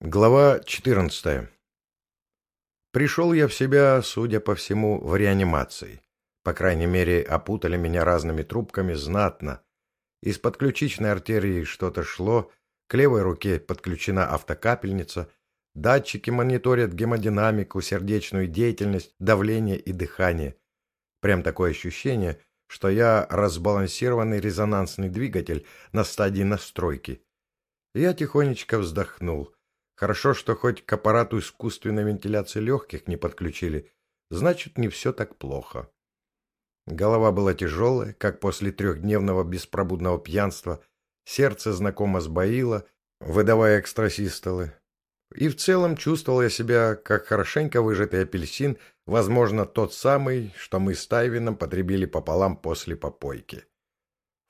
Глава 14. Пришел я в себя, судя по всему, в реанимации. По крайней мере, опутали меня разными трубками знатно. Из подключичной артерии что-то шло, к левой руке подключена автокапельница, датчики мониторят гемодинамику, сердечную деятельность, давление и дыхание. Прям такое ощущение, что я разбалансированный резонансный двигатель на стадии настройки. Я тихонечко вздохнул — Хорошо, что хоть к аппарату искусственной вентиляции легких не подключили. Значит, не все так плохо. Голова была тяжелая, как после трехдневного беспробудного пьянства. Сердце знакомо сбоило, выдавая экстрасистолы. И в целом чувствовал я себя, как хорошенько выжатый апельсин, возможно, тот самый, что мы с Тайвином потребили пополам после попойки.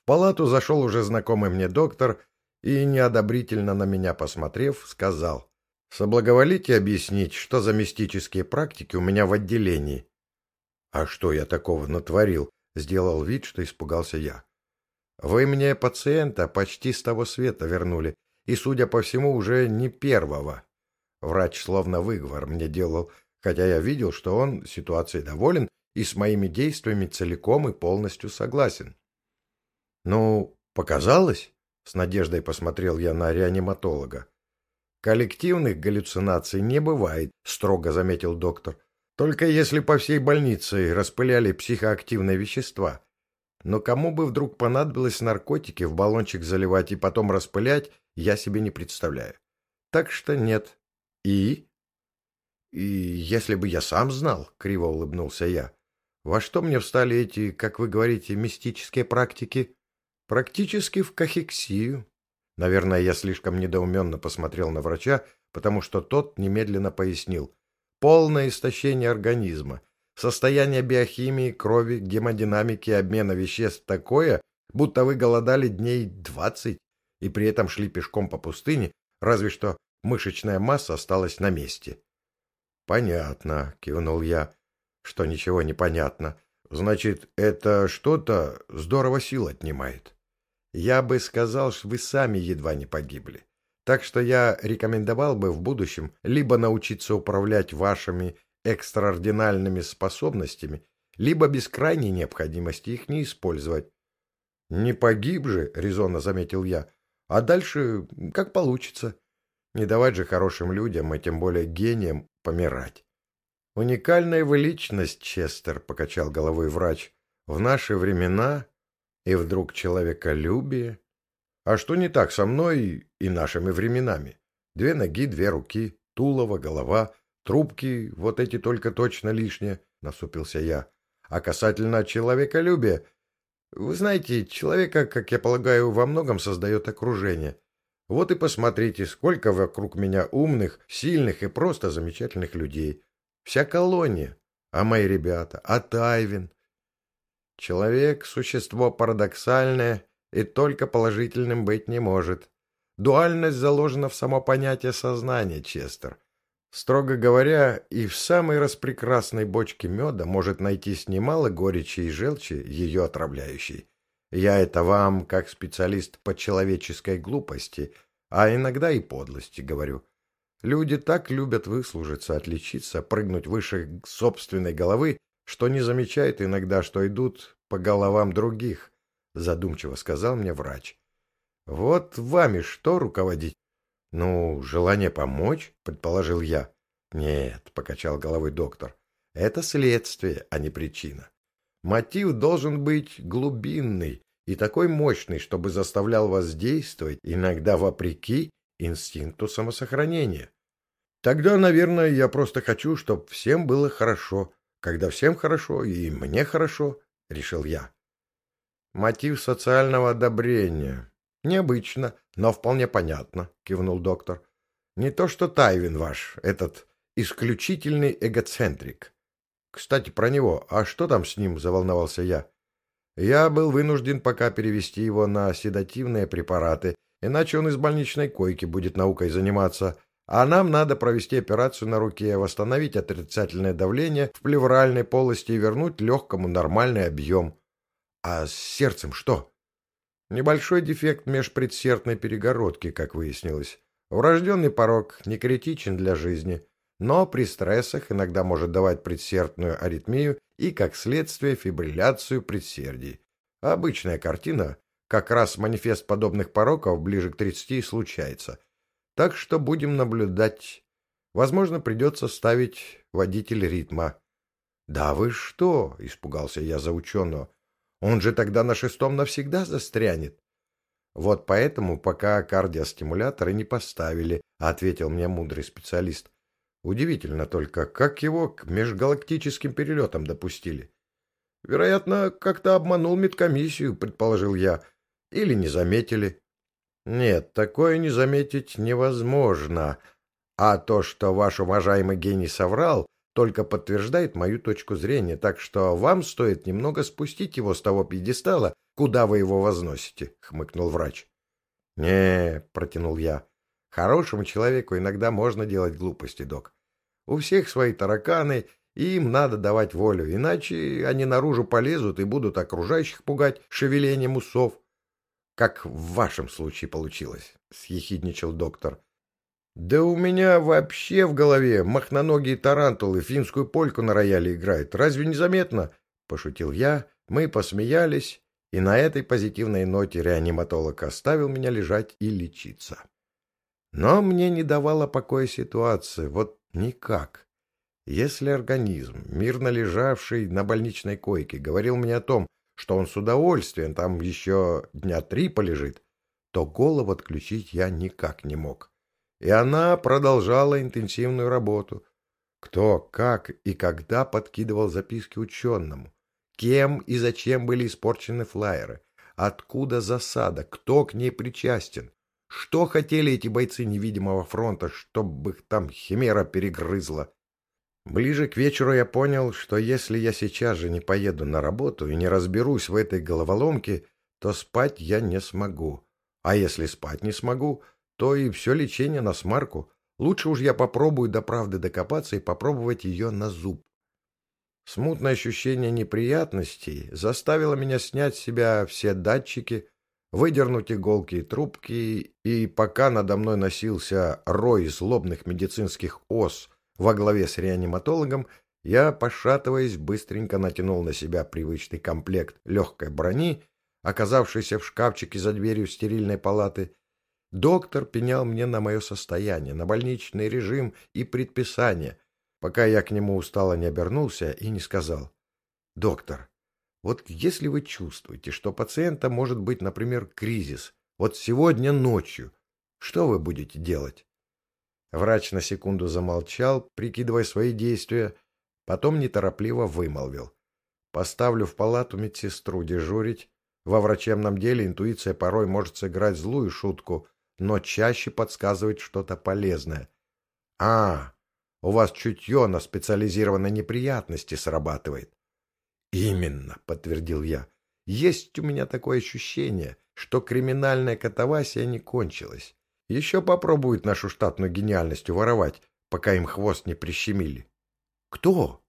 В палату зашел уже знакомый мне доктор и, неодобрительно на меня посмотрев, сказал, «Соблаговолите объяснить, что за мистические практики у меня в отделении?» «А что я такого натворил?» — сделал вид, что испугался я. «Вы мне пациента почти с того света вернули, и, судя по всему, уже не первого». Врач словно выговор мне делал, хотя я видел, что он ситуацией доволен и с моими действиями целиком и полностью согласен. «Ну, показалось?» С надеждой посмотрел я на реаниматолога. Коллективных галлюцинаций не бывает, строго заметил доктор. Только если по всей больнице распыляли психоактивные вещества. Но кому бы вдруг понадобилось наркотики в баллончик заливать и потом распылять, я себе не представляю. Так что нет. И? И если бы я сам знал, криво улыбнулся я. Во что мне встали эти, как вы говорите, мистические практики? Практически в кахексию. Наверное, я слишком недоуменно посмотрел на врача, потому что тот немедленно пояснил. Полное истощение организма. Состояние биохимии, крови, гемодинамики, обмена веществ такое, будто вы голодали дней двадцать и при этом шли пешком по пустыне, разве что мышечная масса осталась на месте. — Понятно, — кивнул я, — что ничего не понятно. Значит, это что-то здорово сил отнимает. Я бы сказал, что вы сами едва не погибли. Так что я рекомендовал бы в будущем либо научиться управлять вашими экстраординальными способностями, либо без крайней необходимости их не использовать. — Не погиб же, — резонно заметил я, — а дальше как получится. Не давать же хорошим людям, и тем более гениям, помирать. — Уникальная вы личность, Честер, — покачал головой врач. — В наши времена и вдруг человеколюбие. А что не так со мной и нашими временами? Две ноги, две руки, тулово, голова, трубки, вот эти только точно лишние, — насупился я. А касательно человеколюбия, вы знаете, человека, как я полагаю, во многом создает окружение. Вот и посмотрите, сколько вокруг меня умных, сильных и просто замечательных людей. Вся колония. А мои ребята, а Тайвин, Человек — существо парадоксальное и только положительным быть не может. Дуальность заложена в само понятие сознания, Честер. Строго говоря, и в самой распрекрасной бочке меда может найтись немало горечи и желчи, ее отравляющей. Я это вам, как специалист по человеческой глупости, а иногда и подлости говорю. Люди так любят выслужиться, отличиться, прыгнуть выше собственной головы, что не замечает иногда, что идут по головам других, задумчиво сказал мне врач. Вот вами что руководить? Ну, желание помочь, предположил я. Нет, покачал головой доктор. Это следствие, а не причина. Мотив должен быть глубинный и такой мощный, чтобы заставлял вас действовать, иногда вопреки инстинкту самосохранения. Тогда, наверное, я просто хочу, чтобы всем было хорошо, когда всем хорошо и мне хорошо, — решил я. Мотив социального одобрения. Необычно, но вполне понятно, — кивнул доктор. Не то что Тайвин ваш, этот исключительный эгоцентрик. Кстати, про него. А что там с ним, — заволновался я. Я был вынужден пока перевести его на седативные препараты, иначе он из больничной койки будет наукой заниматься, а нам надо провести операцию на руке, восстановить отрицательное давление в плевральной полости и вернуть легкому нормальный объем. А с сердцем что? Небольшой дефект межпредсердной перегородки, как выяснилось. Врожденный порог не критичен для жизни, но при стрессах иногда может давать предсердную аритмию и, как следствие, фибрилляцию предсердий. Обычная картина, как раз манифест подобных пороков ближе к 30 случается. Так что будем наблюдать. Возможно, придется ставить водитель ритма. — Да вы что? — испугался я за ученого. — Он же тогда на шестом навсегда застрянет. — Вот поэтому пока кардиостимуляторы не поставили, — ответил мне мудрый специалист. Удивительно только, как его к межгалактическим перелетам допустили. Вероятно, как-то обманул медкомиссию, предположил я. Или не заметили. Нет, такое не заметить невозможно. А то, что ваш уважаемый гений соврал, только подтверждает мою точку зрения, так что вам стоит немного спустить его с того пьедестала, куда вы его возносите, — хмыкнул врач. — Не, — протянул я, — хорошему человеку иногда можно делать глупости, док. У всех свои тараканы, и им надо давать волю, иначе они наружу полезут и будут окружающих пугать шевелением усов. — Как в вашем случае получилось, — съехидничал доктор. Да у меня вообще в голове махноногие тарантулы финскую польку на рояле играют. Разве не заметно? Пошутил я, мы посмеялись, и на этой позитивной ноте реаниматолог оставил меня лежать и лечиться. Но мне не давала покоя ситуация, вот никак. Если организм, мирно лежавший на больничной койке, говорил мне о том, что он с удовольствием там еще дня три полежит, то голову отключить я никак не мог и она продолжала интенсивную работу. Кто, как и когда подкидывал записки ученому, кем и зачем были испорчены флайеры, откуда засада, кто к ней причастен, что хотели эти бойцы невидимого фронта, чтобы их там химера перегрызла. Ближе к вечеру я понял, что если я сейчас же не поеду на работу и не разберусь в этой головоломке, то спать я не смогу. А если спать не смогу, то и все лечение на смарку. Лучше уж я попробую до правды докопаться и попробовать ее на зуб. Смутное ощущение неприятностей заставило меня снять с себя все датчики, выдернуть иголки и трубки, и пока надо мной носился рой злобных медицинских ос во главе с реаниматологом, я, пошатываясь, быстренько натянул на себя привычный комплект легкой брони, оказавшийся в шкафчике за дверью стерильной палаты, Доктор пенял мне на мое состояние, на больничный режим и предписания, пока я к нему устало не обернулся и не сказал. «Доктор, вот если вы чувствуете, что пациента может быть, например, кризис, вот сегодня ночью, что вы будете делать?» Врач на секунду замолчал, прикидывая свои действия, потом неторопливо вымолвил. «Поставлю в палату медсестру дежурить. Во врачебном деле интуиция порой может сыграть злую шутку, но чаще подсказывает что-то полезное. А, у вас чутье на специализированной неприятности срабатывает. Именно, подтвердил я. Есть у меня такое ощущение, что криминальная катавасия не кончилась. Еще попробуют нашу штатную гениальность уворовать, пока им хвост не прищемили. Кто?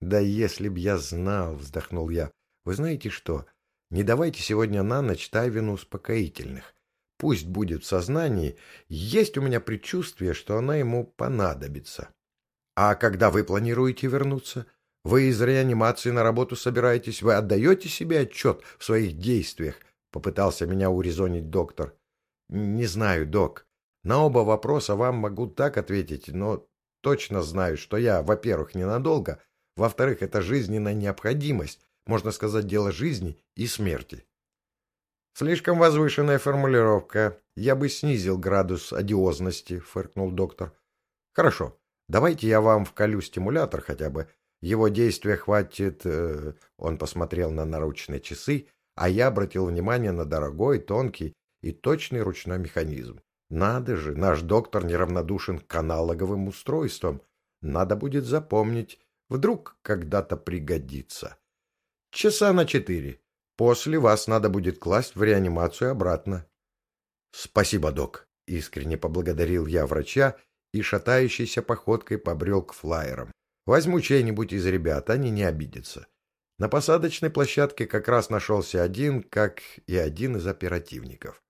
Да если б я знал, вздохнул я. Вы знаете что? Не давайте сегодня на ночь Тайвину успокоительных пусть будет в сознании, есть у меня предчувствие, что она ему понадобится. А когда вы планируете вернуться? Вы из реанимации на работу собираетесь? Вы отдаете себе отчет в своих действиях? Попытался меня урезонить доктор. Не знаю, док. На оба вопроса вам могу так ответить, но точно знаю, что я, во-первых, ненадолго, во-вторых, это жизненная необходимость, можно сказать, дело жизни и смерти. Слишком возвышенная формулировка. Я бы снизил градус одиозности, фыркнул доктор. Хорошо, давайте я вам вколю стимулятор хотя бы. Его действия хватит... Э, он посмотрел на наручные часы, а я обратил внимание на дорогой, тонкий и точный ручной механизм. Надо же, наш доктор неравнодушен к аналоговым устройствам. Надо будет запомнить. Вдруг когда-то пригодится. Часа на четыре. После вас надо будет класть в реанимацию обратно. — Спасибо, док. Искренне поблагодарил я врача и шатающейся походкой побрел к флайерам. Возьму чей-нибудь из ребят, они не обидятся. На посадочной площадке как раз нашелся один, как и один из оперативников. —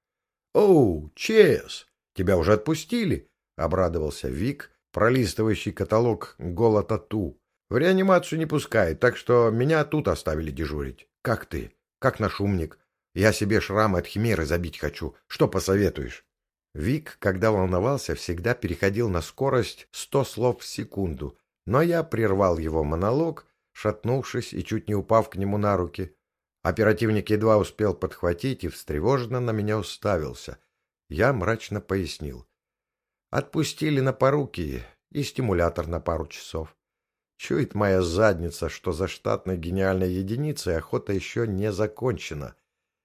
Оу, Чес! Тебя уже отпустили? — обрадовался Вик, пролистывающий каталог Голо-Тату. В реанимацию не пускает, так что меня тут оставили дежурить. Как ты? Как наш умник? Я себе шрамы от химеры забить хочу. Что посоветуешь? Вик, когда волновался, всегда переходил на скорость сто слов в секунду, но я прервал его монолог, шатнувшись и чуть не упав к нему на руки. Оперативник едва успел подхватить и встревоженно на меня уставился. Я мрачно пояснил. Отпустили на поруки и стимулятор на пару часов. Чует моя задница, что за штатной гениальной единицей охота еще не закончена.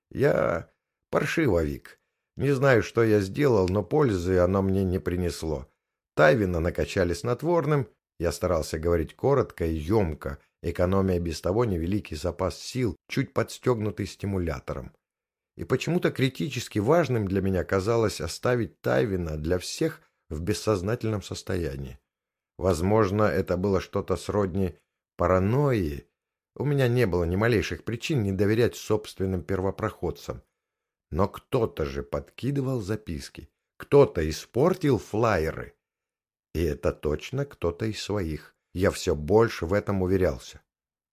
Я паршивовик. Не знаю, что я сделал, но пользы оно мне не принесло. Тайвина накачали снотворным, я старался говорить коротко и емко, экономия без того невеликий запас сил, чуть подстегнутый стимулятором. И почему-то критически важным для меня казалось оставить Тайвина для всех в бессознательном состоянии. Возможно, это было что-то сродни паранойи. У меня не было ни малейших причин не доверять собственным первопроходцам. Но кто-то же подкидывал записки. Кто-то испортил флайеры. И это точно кто-то из своих. Я все больше в этом уверялся.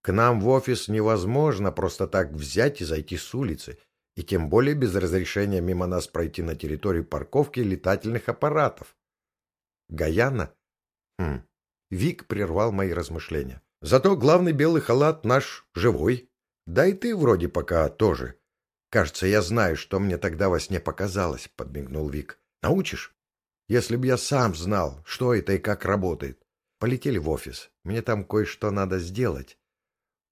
К нам в офис невозможно просто так взять и зайти с улицы, и тем более без разрешения мимо нас пройти на территорию парковки летательных аппаратов. Гаяна? Хм. Вик прервал мои размышления. Зато главный белый халат наш живой. Да и ты вроде пока тоже. Кажется, я знаю, что мне тогда во сне показалось, подмигнул Вик. Научишь? Если бы я сам знал, что это и как работает. Полетели в офис. Мне там кое-что надо сделать.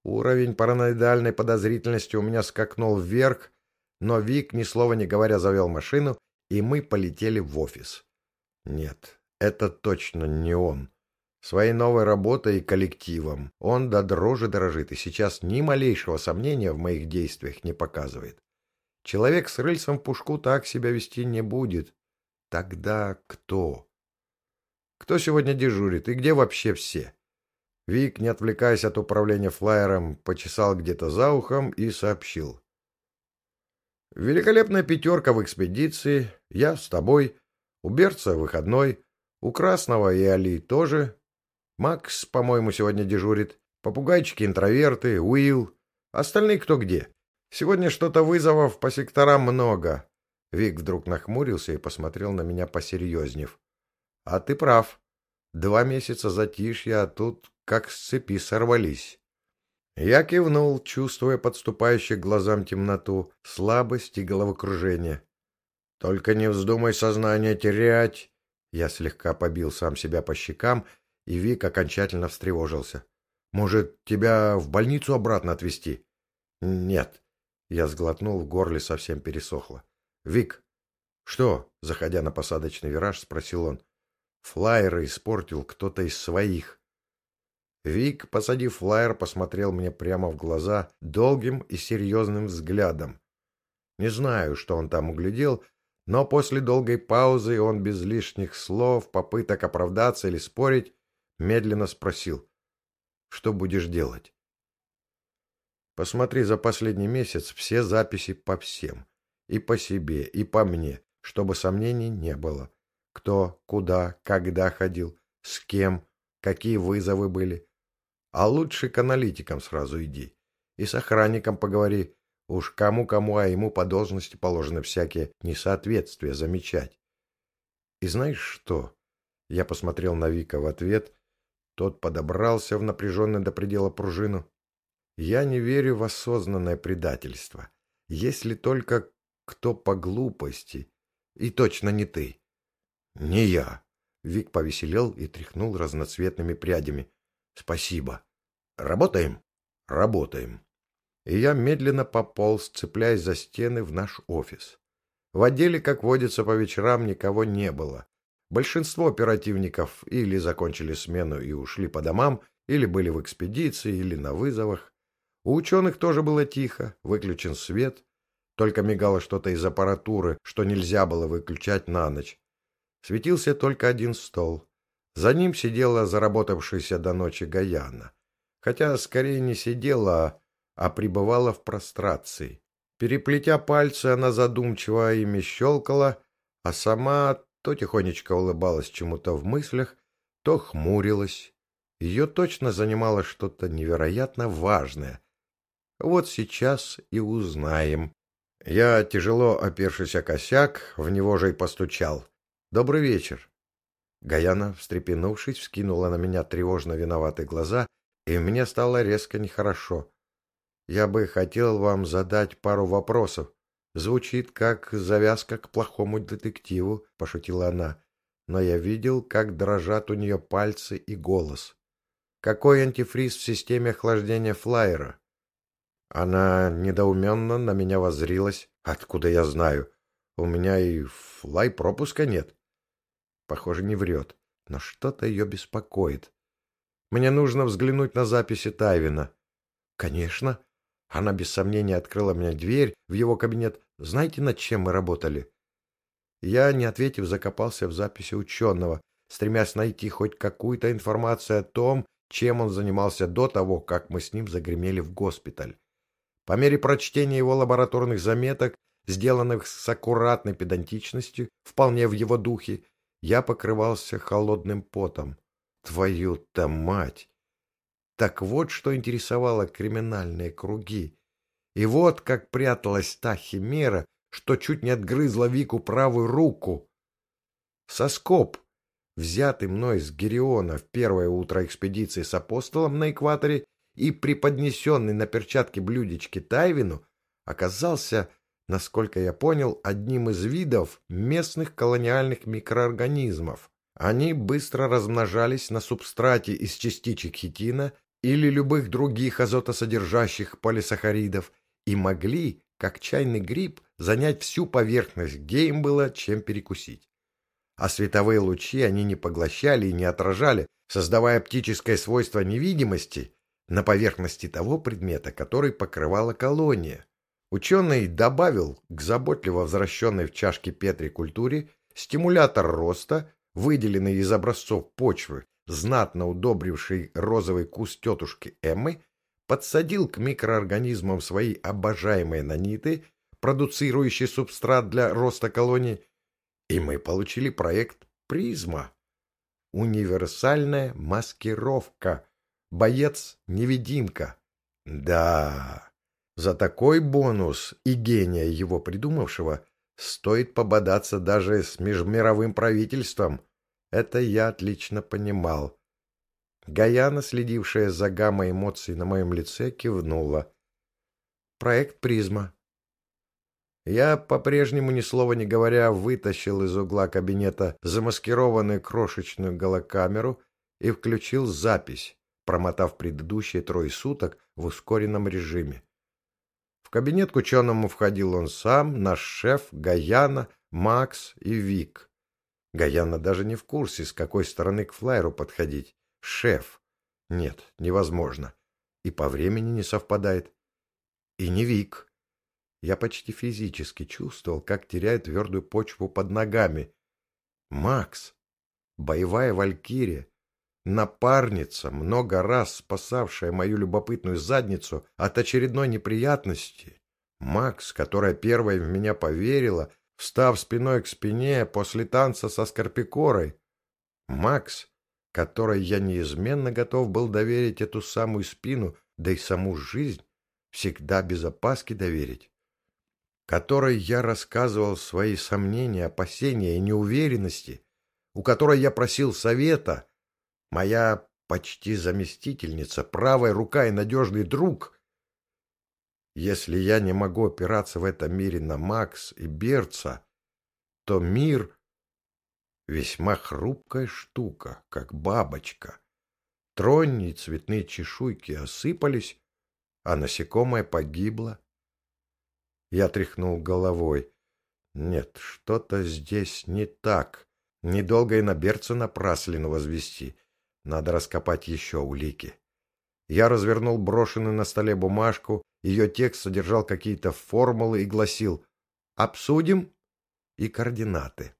Уровень параноидальной подозрительности у меня скакнул вверх, но Вик, ни слова не говоря, завел машину, и мы полетели в офис. Нет, это точно не он. Своей новой работой и коллективом он до дрожи дорожит и сейчас ни малейшего сомнения в моих действиях не показывает. Человек с рыльцем в пушку так себя вести не будет. Тогда кто? Кто сегодня дежурит и где вообще все? Вик, не отвлекаясь от управления флайером, почесал где-то за ухом и сообщил. Великолепная пятерка в экспедиции, я с тобой, у Берца выходной, у Красного и Али тоже. Макс, по-моему, сегодня дежурит. Попугайчики-интроверты, Уилл. Остальные кто где? Сегодня что-то вызовов по секторам много. Вик вдруг нахмурился и посмотрел на меня посерьезнев. — А ты прав. Два месяца затишья, а тут как с цепи сорвались. Я кивнул, чувствуя подступающую к глазам темноту, слабость и головокружение. — Только не вздумай сознание терять. Я слегка побил сам себя по щекам, и Вик окончательно встревожился. «Может, тебя в больницу обратно отвезти?» «Нет». Я сглотнул, в горле совсем пересохло. «Вик!» «Что?» — заходя на посадочный вираж, спросил он. «Флайеры испортил кто-то из своих». Вик, посадив флайер, посмотрел мне прямо в глаза долгим и серьезным взглядом. Не знаю, что он там углядел, но после долгой паузы он без лишних слов, попыток оправдаться или спорить, медленно спросил, что будешь делать? Посмотри за последний месяц все записи по всем, и по себе, и по мне, чтобы сомнений не было. Кто, куда, когда ходил, с кем, какие вызовы были. А лучше к аналитикам сразу иди. И с охранником поговори, Уж кому-кому, а ему по должности положено всякие несоответствия замечать. И знаешь что? Я посмотрел на Вика в ответ. Тот подобрался в напряженную до предела пружину. Я не верю в осознанное предательство. Если только кто по глупости. И точно не ты. Не я. Вик повеселел и тряхнул разноцветными прядями. Спасибо. Работаем? Работаем и я медленно пополз, цепляясь за стены в наш офис. В отделе, как водится, по вечерам никого не было. Большинство оперативников или закончили смену и ушли по домам, или были в экспедиции, или на вызовах. У ученых тоже было тихо, выключен свет, только мигало что-то из аппаратуры, что нельзя было выключать на ночь. Светился только один стол. За ним сидела заработавшаяся до ночи Гаяна. Хотя скорее не сидела, а пребывала в прострации. Переплетя пальцы, она задумчиво ими щелкала, а сама то тихонечко улыбалась чему-то в мыслях, то хмурилась. Ее точно занимало что-то невероятно важное. Вот сейчас и узнаем. Я, тяжело опершись о косяк, в него же и постучал. «Добрый вечер». Гаяна, встрепенувшись, вскинула на меня тревожно виноватые глаза, и мне стало резко нехорошо. «Я бы хотел вам задать пару вопросов. Звучит как завязка к плохому детективу», — пошутила она. Но я видел, как дрожат у нее пальцы и голос. «Какой антифриз в системе охлаждения флайера?» Она недоуменно на меня возрилась. «Откуда я знаю? У меня и флай пропуска нет». Похоже, не врет, но что-то ее беспокоит. Мне нужно взглянуть на записи Тайвина. Конечно. Она без сомнения открыла мне дверь в его кабинет. Знаете, над чем мы работали? Я, не ответив, закопался в записи ученого, стремясь найти хоть какую-то информацию о том, чем он занимался до того, как мы с ним загремели в госпиталь. По мере прочтения его лабораторных заметок, сделанных с аккуратной педантичностью, вполне в его духе, я покрывался холодным потом. Твою-то мать! Так вот, что интересовало криминальные круги. И вот как пряталась та химера, что чуть не отгрызла Вику правую руку. Соскоб, взятый мной с Гериона в первое утро экспедиции с апостолом на экваторе и преподнесенный на перчатке блюдечки Тайвину, оказался насколько я понял, одним из видов местных колониальных микроорганизмов. Они быстро размножались на субстрате из частичек хитина или любых других азотосодержащих полисахаридов и могли, как чайный гриб, занять всю поверхность, где им было чем перекусить. А световые лучи они не поглощали и не отражали, создавая оптическое свойство невидимости на поверхности того предмета, который покрывала колония. Ученый добавил к заботливо возвращенной в чашке Петри культуре стимулятор роста, выделенный из образцов почвы, знатно удобривший розовый куст тетушки Эммы, подсадил к микроорганизмам свои обожаемые наниты, продуцирующие субстрат для роста колоний, и мы получили проект «Призма». Универсальная маскировка. Боец-невидимка. Да, за такой бонус и гения его придумавшего стоит пободаться даже с межмировым правительством. Это я отлично понимал. Гаяна, следившая за гаммой эмоций на моем лице, кивнула. Проект «Призма». Я, по-прежнему ни слова не говоря, вытащил из угла кабинета замаскированную крошечную голокамеру и включил запись, промотав предыдущие трое суток в ускоренном режиме кабинет к ученому входил он сам, наш шеф, Гаяна, Макс и Вик. Гаяна даже не в курсе, с какой стороны к флайеру подходить. Шеф. Нет, невозможно. И по времени не совпадает. И не Вик. Я почти физически чувствовал, как теряет твердую почву под ногами. Макс. Боевая валькирия. Напарница, много раз спасавшая мою любопытную задницу от очередной неприятности. Макс, которая первой в меня поверила, встав спиной к спине после танца со Скорпикорой. Макс, которой я неизменно готов был доверить эту самую спину, да и саму жизнь, всегда без опаски доверить. Которой я рассказывал свои сомнения, опасения и неуверенности, у которой я просил совета — Моя почти заместительница, правая рука и надежный друг. Если я не могу опираться в этом мире на Макс и Берца, то мир — весьма хрупкая штука, как бабочка. Тронни и цветные чешуйки осыпались, а насекомое погибло. Я тряхнул головой. Нет, что-то здесь не так. Недолго и на Берца напраслину возвести. Надо раскопать еще улики. Я развернул брошенную на столе бумажку. Ее текст содержал какие-то формулы и гласил «Обсудим» и координаты.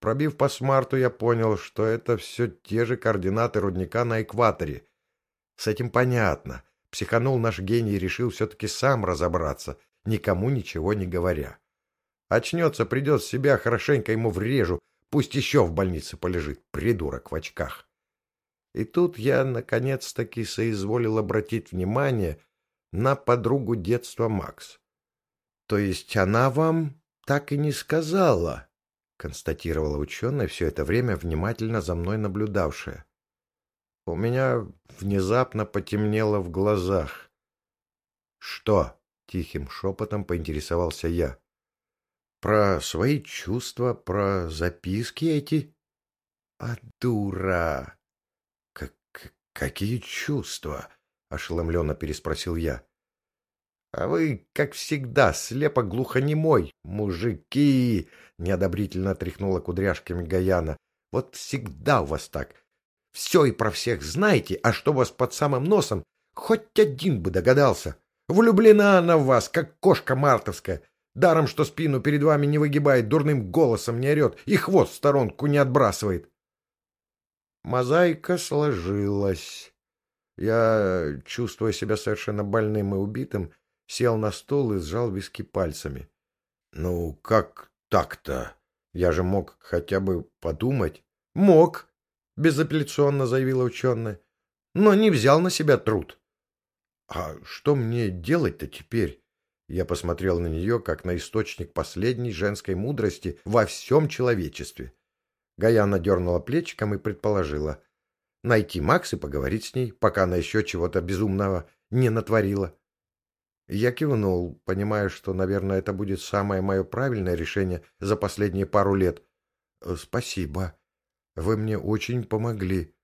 Пробив по смарту, я понял, что это все те же координаты рудника на экваторе. С этим понятно. Психанул наш гений и решил все-таки сам разобраться, никому ничего не говоря. Очнется, придет в себя, хорошенько ему врежу, пусть еще в больнице полежит, придурок в очках. И тут я, наконец-таки, соизволил обратить внимание на подругу детства Макс. — То есть она вам так и не сказала? — констатировала ученая, все это время внимательно за мной наблюдавшая. У меня внезапно потемнело в глазах. «Что?» — тихим шепотом поинтересовался я. «Про свои чувства, про записки эти?» «А дура!» «Как «Какие чувства?» — ошеломленно переспросил я. «А вы, как всегда, слепо-глухонемой, мужики!» — неодобрительно тряхнула кудряшками Гаяна. «Вот всегда у вас так. Все и про всех знаете, а что у вас под самым носом, хоть один бы догадался. Влюблена она в вас, как кошка мартовская. Даром, что спину перед вами не выгибает, дурным голосом не орет и хвост в сторонку не отбрасывает. Мозаика сложилась. Я, чувствуя себя совершенно больным и убитым, сел на стол и сжал виски пальцами. Ну, как так-то? Я же мог хотя бы подумать. Мог, — безапелляционно заявила ученая. «Но не взял на себя труд». «А что мне делать-то теперь?» Я посмотрел на нее, как на источник последней женской мудрости во всем человечестве. Гаяна дернула плечиком и предположила. Найти Макс и поговорить с ней, пока она еще чего-то безумного не натворила. Я кивнул, понимая, что, наверное, это будет самое мое правильное решение за последние пару лет. «Спасибо», вы мне очень помогли.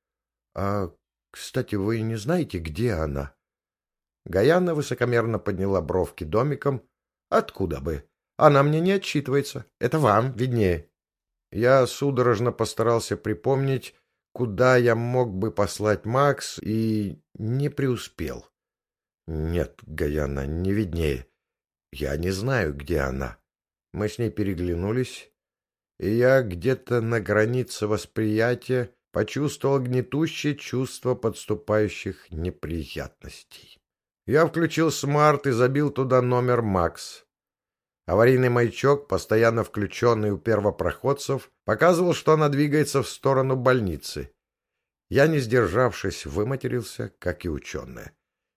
А, кстати, вы не знаете, где она? Гаяна высокомерно подняла бровки домиком. Откуда бы? Она мне не отчитывается. Это вам виднее. Я судорожно постарался припомнить, куда я мог бы послать Макс, и не преуспел. Нет, Гаяна, не виднее. Я не знаю, где она. Мы с ней переглянулись, и я где-то на границе восприятия почувствовал гнетущее чувство подступающих неприятностей. Я включил смарт и забил туда номер Макс. Аварийный маячок, постоянно включенный у первопроходцев, показывал, что она двигается в сторону больницы. Я, не сдержавшись, выматерился, как и ученые.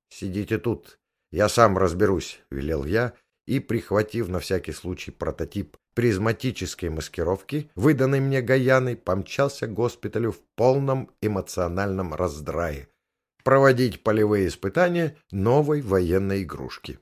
«Сидите тут, я сам разберусь», — велел я, и, прихватив на всякий случай прототип призматической маскировки, выданной мне Гаяной, помчался к госпиталю в полном эмоциональном раздрае проводить полевые испытания новой военной игрушки.